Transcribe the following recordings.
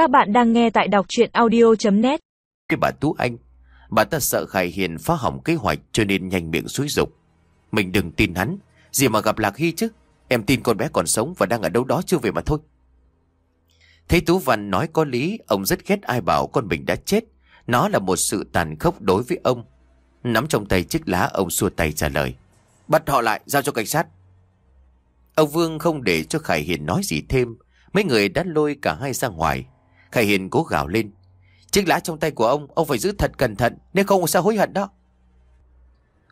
Các bạn đang nghe tại đọc chuyện audio.net Cái bà Tú Anh, Bà ta sợ Khải Hiền phá hỏng kế hoạch cho nên nhanh miệng xúi dục. Mình đừng tin hắn, Gì mà gặp Lạc Hy chứ? Em tin con bé còn sống và đang ở đâu đó chưa về mà thôi. Thấy Tú Văn nói có lý, Ông rất ghét ai bảo con mình đã chết. Nó là một sự tàn khốc đối với ông. Nắm trong tay chiếc lá, ông xua tay trả lời. Bắt họ lại, giao cho cảnh sát. Ông Vương không để cho Khải Hiền nói gì thêm. Mấy người đã lôi cả hai ra ngoài. Khải Hiền cố gào lên. Chiếc lá trong tay của ông Ông phải giữ thật cẩn thận, Nếu không sẽ hối hận đó.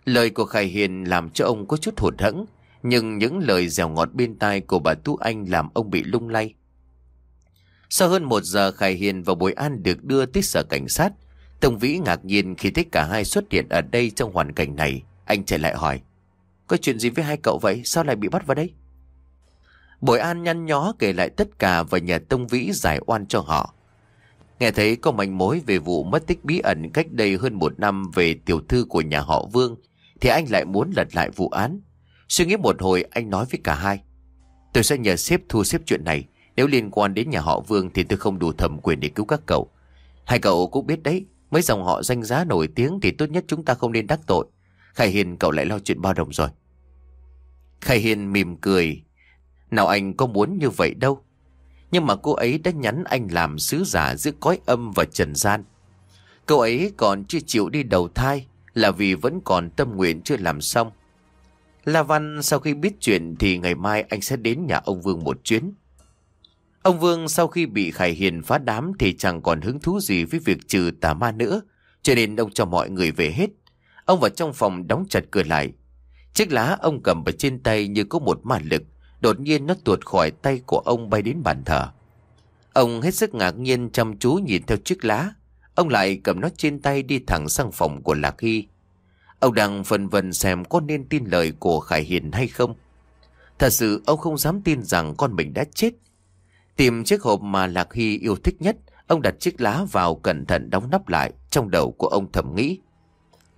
Lời của Khải Hiền làm cho ông có chút hụt hẫng, Nhưng những lời dẻo ngọt bên tai của bà Tú Anh làm ông bị lung lay. Sau hơn một giờ, Khải Hiền và Bùi An được đưa tới sở cảnh sát. Tông Vĩ ngạc nhiên khi thấy cả hai xuất hiện ở đây trong hoàn cảnh này. Anh chạy lại hỏi, Có chuyện gì với hai cậu vậy? Sao lại bị bắt vào đây? Bồi An nhăn nhó kể lại tất cả và nhờ Tông Vĩ giải oan cho họ. Nghe thấy có manh mối về vụ mất tích bí ẩn cách đây hơn một năm về tiểu thư của nhà họ Vương, thì anh lại muốn lật lại vụ án. Suy nghĩ một hồi anh nói với cả hai. Tôi sẽ nhờ sếp thu xếp chuyện này. Nếu liên quan đến nhà họ Vương thì tôi không đủ thẩm quyền để cứu các cậu. Hai cậu cũng biết đấy, mấy dòng họ danh giá nổi tiếng thì tốt nhất chúng ta không nên đắc tội. Khải Hiền cậu lại lo chuyện bao đồng rồi. Khải Hiền mỉm cười, nào anh có muốn như vậy đâu. Nhưng mà cô ấy đã nhắn anh làm sứ giả giữa cõi âm và trần gian. Cô ấy còn chưa chịu đi đầu thai là vì vẫn còn tâm nguyện chưa làm xong. La Văn sau khi biết chuyện thì ngày mai anh sẽ đến nhà ông Vương một chuyến. Ông Vương sau khi bị Khải Hiền phá đám thì chẳng còn hứng thú gì với việc trừ tà ma nữa, cho nên ông cho mọi người về hết. Ông vào trong phòng đóng chặt cửa lại. Chiếc lá ông cầm ở trên tay như có một ma lực, Đột nhiên nó tuột khỏi tay của ông bay đến bàn thờ. Ông hết sức ngạc nhiên chăm chú nhìn theo chiếc lá. Ông lại cầm nó trên tay đi thẳng sang phòng của Lạc Hy. Ông đang phân vân xem có nên tin lời của Khải Hiền hay không. Thật sự ông không dám tin rằng con mình đã chết. Tìm chiếc hộp mà Lạc Hy yêu thích nhất, ông đặt chiếc lá vào cẩn thận đóng nắp lại, trong đầu của ông thầm nghĩ.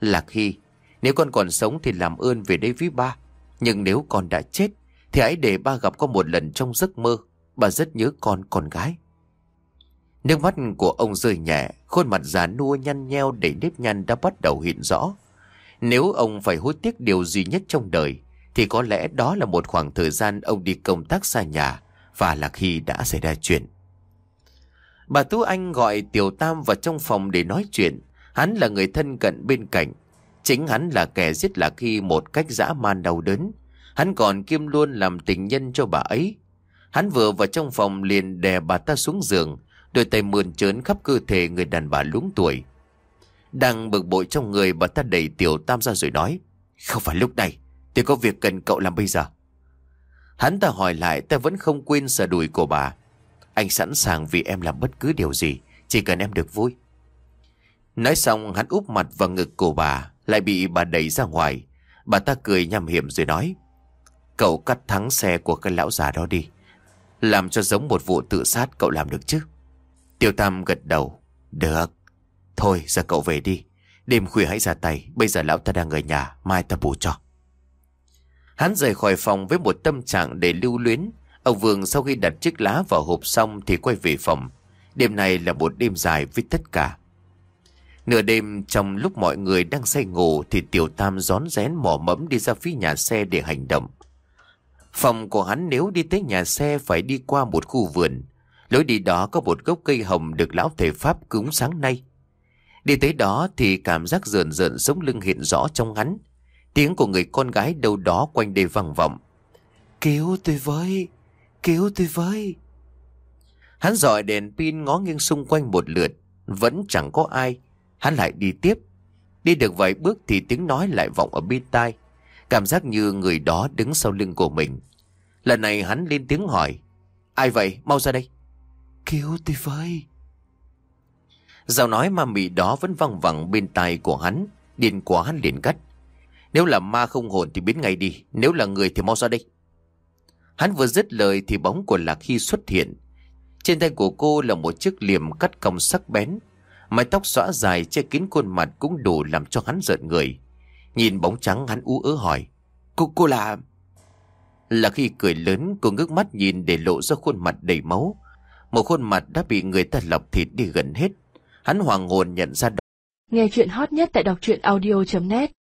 Lạc Hy, nếu con còn sống thì làm ơn về đây với ba. Nhưng nếu con đã chết, thì hãy để ba gặp con một lần trong giấc mơ, Bà rất nhớ con con gái. Nước mắt của ông rơi nhẹ, Khuôn mặt già nua nhăn nheo để nếp nhăn đã bắt đầu hiện rõ. Nếu ông phải hối tiếc điều gì nhất trong đời, Thì có lẽ đó là một khoảng thời gian ông đi công tác xa nhà Và là khi đã xảy ra chuyện. Bà Tú Anh gọi Tiểu Tam vào trong phòng để nói chuyện. Hắn là người thân cận bên cạnh. Chính hắn là kẻ giết Lạc Hy một cách dã man đau đớn. Hắn còn kiêm luôn làm tình nhân cho bà ấy. Hắn vừa vào trong phòng liền đè bà ta xuống giường, đôi tay mượn trớn khắp cơ thể người đàn bà lúng tuổi. Đang bực bội trong người bà ta đẩy tiểu tam ra rồi nói, không phải lúc này, tôi có việc cần cậu làm bây giờ. Hắn ta hỏi lại ta vẫn không quên sờ đùi của bà. Anh sẵn sàng vì em làm bất cứ điều gì, chỉ cần em được vui. Nói xong hắn úp mặt vào ngực của bà, lại bị bà đẩy ra ngoài. Bà ta cười nhằm hiểm rồi nói, Cậu cắt thắng xe của cái lão già đó đi. Làm cho giống một vụ tự sát cậu làm được chứ. Tiêu Tam gật đầu. Được. Thôi, giờ cậu về đi. Đêm khuya hãy ra tay. Bây giờ lão ta đang ở nhà. Mai ta bù cho. Hắn rời khỏi phòng với một tâm trạng để lưu luyến. Ông Vương sau khi đặt chiếc lá vào hộp xong Thì quay về phòng. Đêm này là một đêm dài với tất cả. Nửa đêm, trong lúc mọi người đang say ngủ Thì Tiểu Tam rón rén mỏ mẫm đi ra phía nhà xe để hành động. Phòng của hắn nếu đi tới nhà xe phải đi qua một khu vườn. Lối đi đó có một gốc cây hồng được lão thể Pháp cúng sáng nay. Đi tới đó thì cảm giác rợn rợn sống lưng hiện rõ trong hắn. Tiếng của người con gái đâu đó quanh đây vang vọng. Cứu tôi với, cứu tôi với. Hắn dọi đèn pin ngó nghiêng xung quanh một lượt, vẫn chẳng có ai. Hắn lại đi tiếp. Đi được vài bước thì tiếng nói lại vọng ở bên tai. Cảm giác như người đó đứng sau lưng của mình. Lần này hắn lên tiếng hỏi. Ai vậy? Mau ra đây. Cứu tôi với. Giọng nói ma mị đó vẫn văng vẳng bên tai của hắn. Điên quá hắn liền cắt. Nếu là ma không hồn thì biến ngay đi. Nếu là người thì mau ra đây. Hắn vừa dứt lời thì bóng của Lạc Hy xuất hiện. Trên tay của cô là một chiếc liềm cắt cong sắc bén. Mái tóc xõa dài che kín khuôn mặt cũng đủ làm cho hắn giận người. Nhìn bóng trắng hắn ú ớ hỏi. Cô, cô là... Là khi cười lớn cô ngước mắt nhìn để lộ ra khuôn mặt đầy máu. Một khuôn mặt đã bị người ta lọc thịt đi gần hết Hắn hoàng hồn nhận ra Nghe chuyện hot nhất tại đọc truyện audio.net